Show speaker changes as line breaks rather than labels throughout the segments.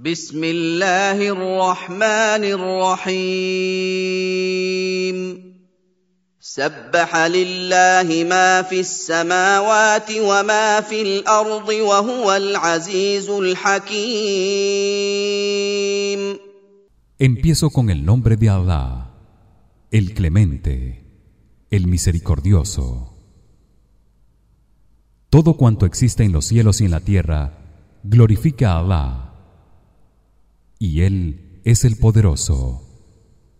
Bismillahi الله الرحمن الرحيم سبح لله ما في السماوات وما في الارض وهو
Empiezo con el nombre de Allah, el Clemente, el Misericordioso. Todo cuanto existe en los cielos y en la tierra glorifica a Allah y él es el poderoso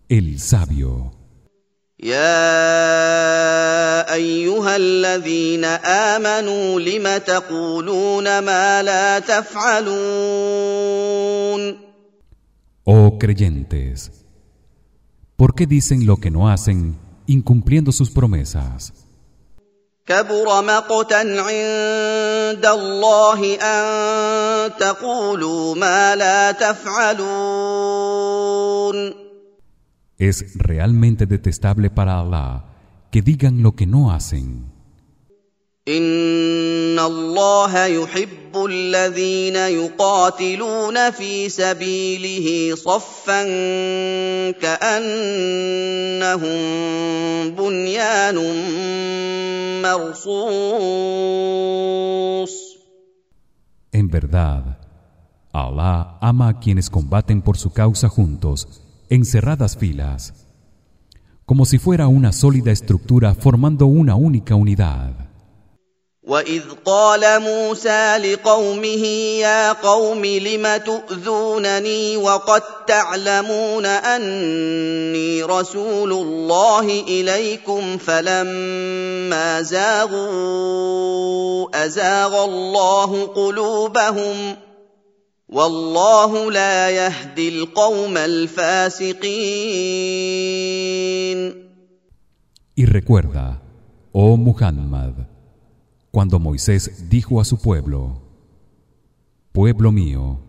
el sabio Oh creyentes ¿Por qué dicen lo que no hacen incumpliendo sus promesas?
كبر مقتا عند الله ان تقولوا ما لا تفعلون
Es realmente detestable para Allah que digan lo que no hacen.
إن الله يحب En verdad,
Allah ama a quienes combaten por su causa juntos, en cerradas filas, como si fuera una sólida estructura formando una única unidad.
واذ قال موسى لقومه يا قوم لم تؤذونني وقد تعلمون اني رسول الله اليكم فلما زاغوا ازاغ الله قلوبهم والله لا يهدي القوم الفاسقين
Y recuerda, oh Muhammad, cuando Moisés dijo a su pueblo: Pueblo mío,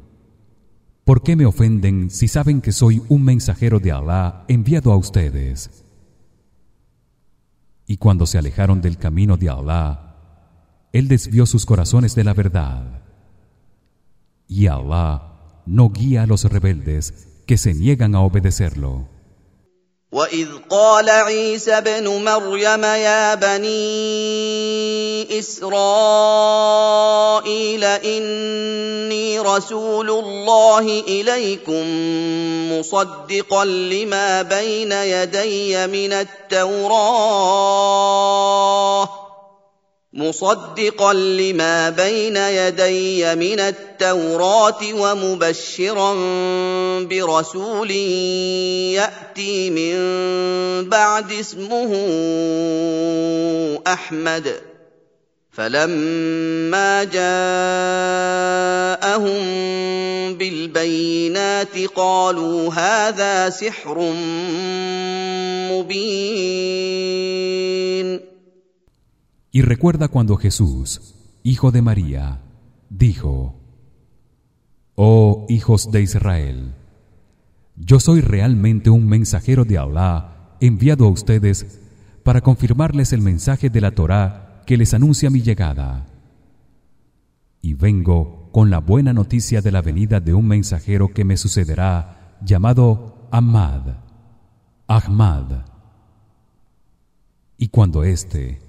¿por qué me ofenden si saben que soy un mensajero de Alá enviado a ustedes? Y cuando se alejaron del camino de Alá, él desvió sus corazones de la verdad. Y Alá no guía a los rebeldes que se niegan a obedecerlo.
واذ قال عيسى ابن مريم يا بني اسرائيل اني رسول الله اليكم مصدقا لما بين يدي من التوراه مصدقا لما بين يدي من التوراه ومبشرا برسول ياتي من بعد اسمه احمد فلما جاءهم بالبينات قالوا هذا سحر مبين
Y recuerda cuando Jesús, hijo de María, dijo: Oh hijos de Israel, yo soy realmente un mensajero de Alá enviado a ustedes para confirmarles el mensaje de la Torá que les anuncia mi llegada. Y vengo con la buena noticia de la venida de un mensajero que me sucederá llamado Ahmad, Ahmad. Y cuando éste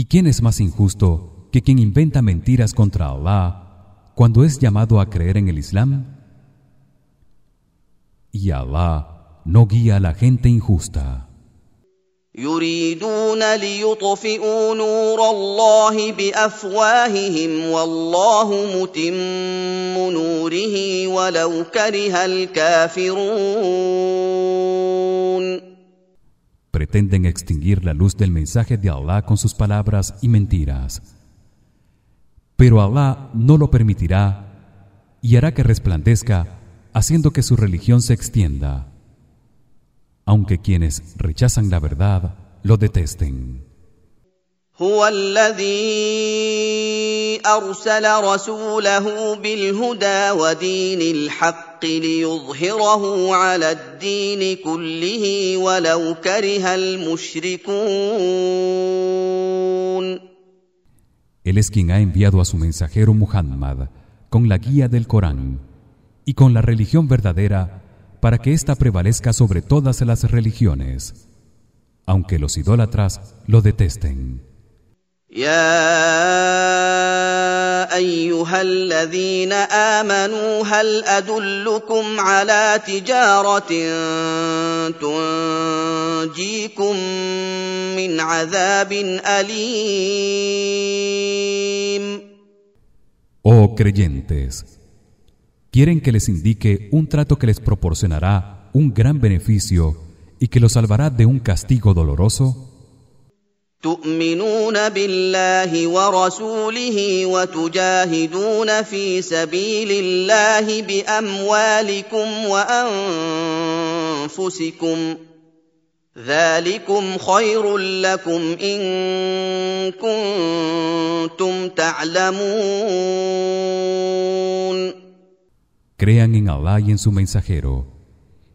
¿Y quién es más injusto que quien inventa mentiras contra Allah cuando es llamado a creer en el Islam? Y Allah no guía a la gente injusta.
يريدون ليطفئوا نور الله wallahu والله متم نوره ولو
los pretenden extinguir la luz del mensaje de Allah con sus palabras y mentiras. Pero Allah no lo permitirá y hará que resplandezca haciendo que su religión se extienda, aunque quienes rechazan la verdad lo detesten.
Él es
quien ha enviado a su mensajero Muhammad con la guía del Corán y con la religión verdadera para que ésta prevalezca sobre todas las religiones, aunque los idólatras lo detesten. يا Oh creyentes quieren que les indique un trato que les proporcionará un gran beneficio y que los salvará de un castigo doloroso
تؤمنون بالله ورسوله وتجاهدون في سبيل الله باموالكم وانفسكم ذلكم خير لكم ان كنتم تعلمون
Crean en Allah y en su mensajero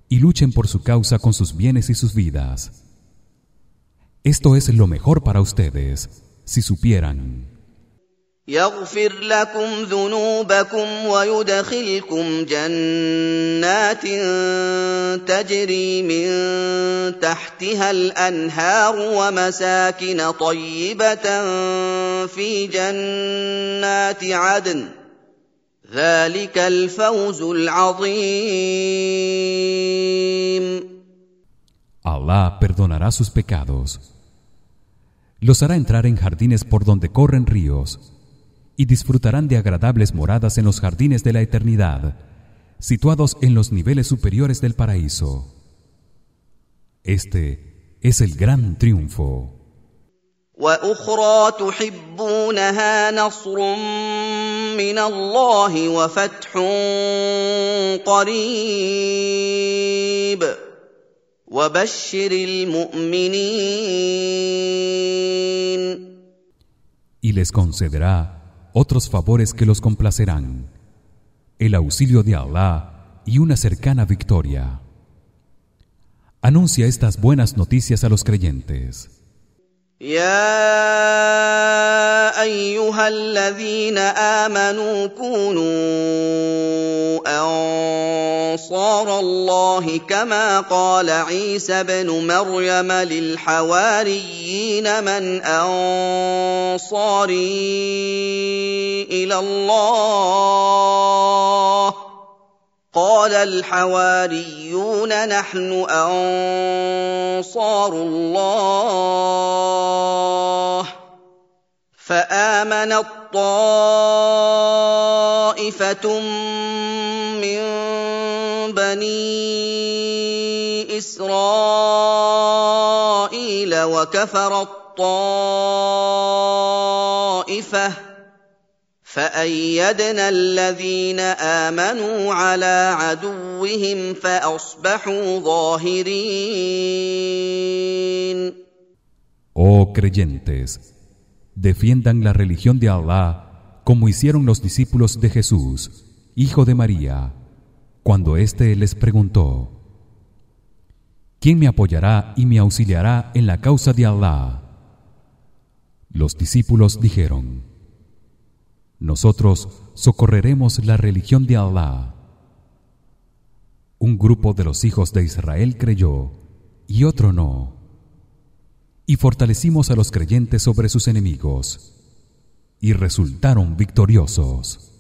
y luchen por su causa con sus bienes y sus vidas Esto es lo mejor para ustedes si supieran.
يغفر لكم ذنوبكم ويدخلكم جنات تجري من تحتها الانهار ومساكن طيبه في جنات عدن ذلك الفوز العظيم
Allah perdonará sus pecados. Los hará entrar en jardines por donde corren ríos y disfrutarán de agradables moradas en los jardines de la eternidad, situados en los niveles superiores del paraíso. Este es el gran triunfo. Y les concederá otros favores que los complacerán, el auxilio de Allah y una cercana victoria. Anuncia estas buenas noticias a los creyentes.
Ya كما قال عيسى بن مريم للحواريين من انصاري الى الله قال الحواريون نحن انصار الله فَآمَنَت طَّائِفَةٌ مِّن بَنِي إِسْرَائِيلَ وكفر الطائفه فَأَيَّدْنَا الَّذِينَ آمَنُوا عَلَىٰ عَدُوِّهِمْ فَأَصْبَحُوا ظَاهِرِينَ
Oh creyentes defiendan la religión de Allah como hicieron los discípulos de Jesús, hijo de María, cuando éste les preguntó: ¿Quién me apoyará y me auxiliará en la causa de Allah? Los discípulos dijeron: Nosotros socorreremos la religión de Allah. Un grupo de los hijos de Israel creyó y otro no y fortalecimos a los creyentes sobre sus enemigos y resultaron victoriosos